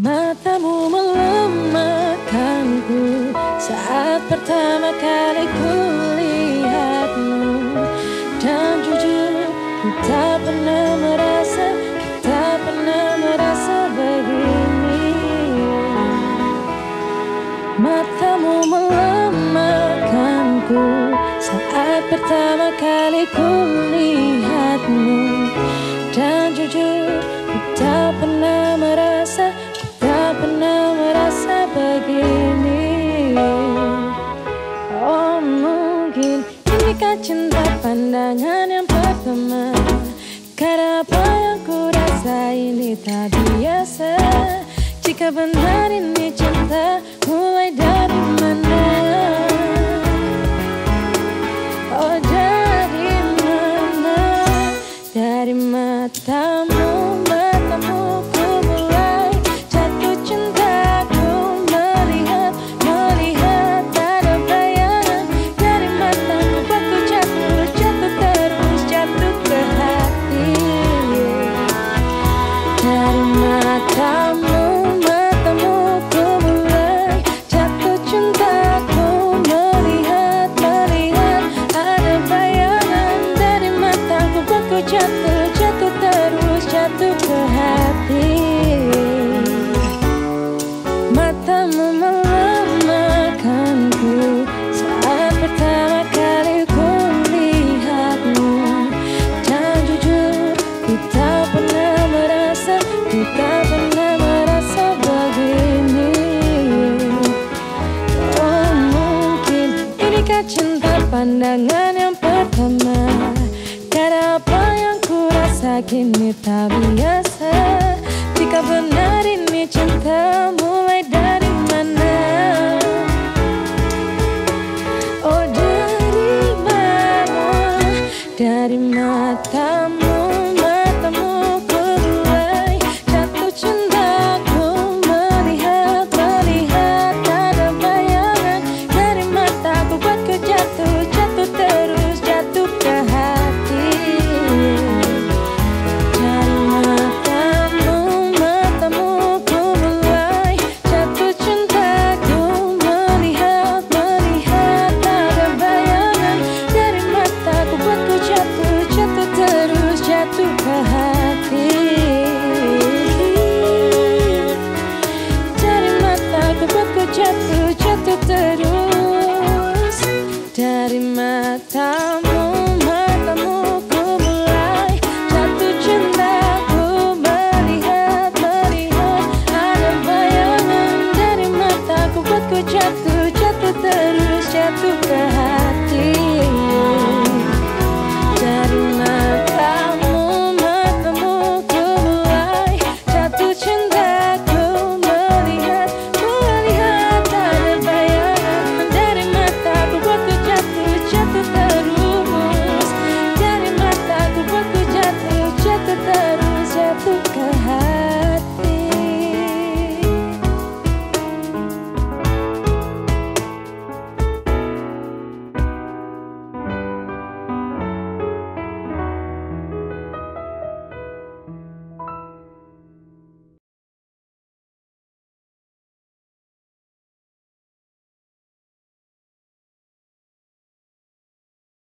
Matamu melemahkanku saat pertama kali ku lihatmu Dan jujur ku tak pernah merasa, tak pernah merasa begini. Matamu melemahkanku saat pertama kali ku lihatmu pandangan yang pertama. Karena apa yang ku rasa ini tak biasa. Jika benar ini cinta mulai dari hati. Matamu melemahkanku. Saat pertama kali ku lihatmu Dan jujur ku pernah merasa, ku tak pernah merasa begini. Oh mungkin inikah cinta pandangan yang pertama rasa kini tak biasa jatuh, jatuh terus jatuh ke